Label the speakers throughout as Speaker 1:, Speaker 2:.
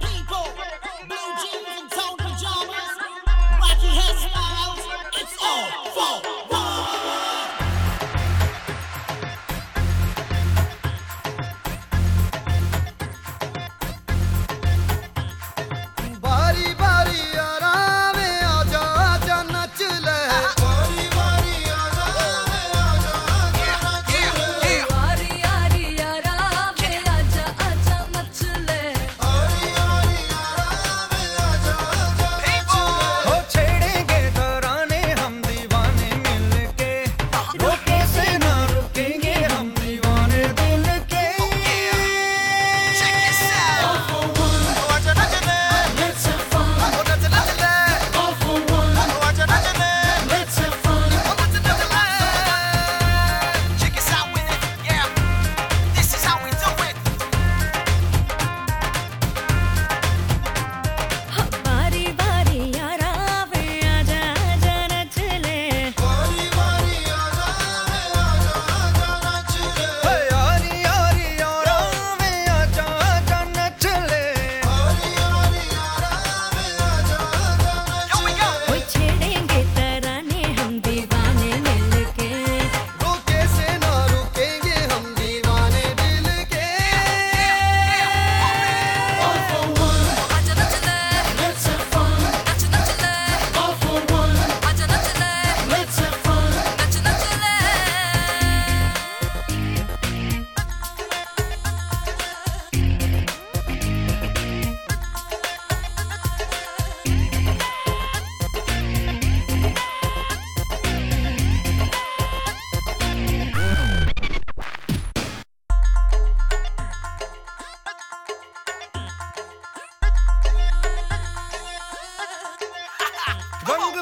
Speaker 1: People, blue jeans and tone.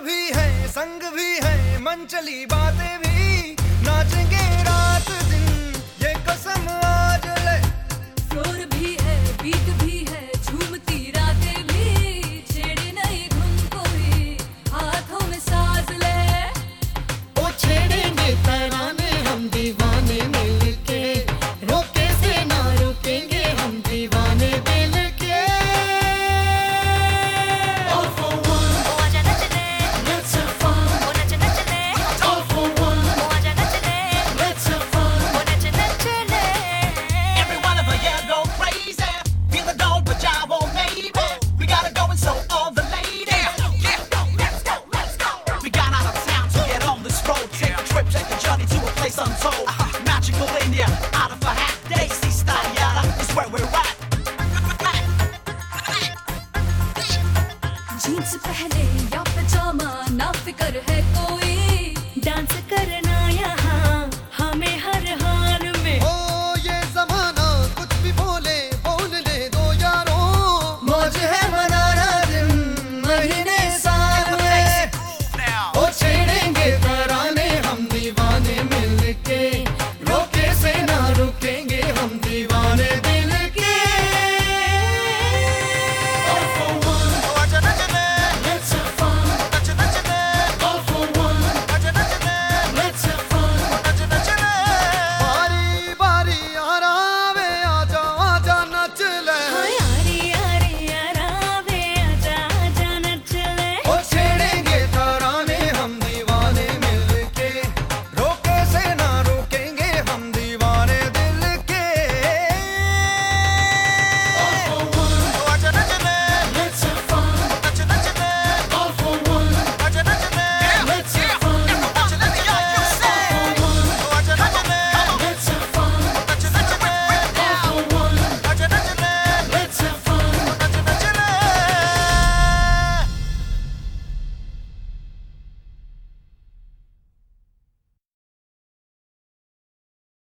Speaker 2: भी है, संग भी है मन चली बातें भी। नाचेंगे रात दिन, ये कसम आज ले
Speaker 3: शोर भी है, बीट भी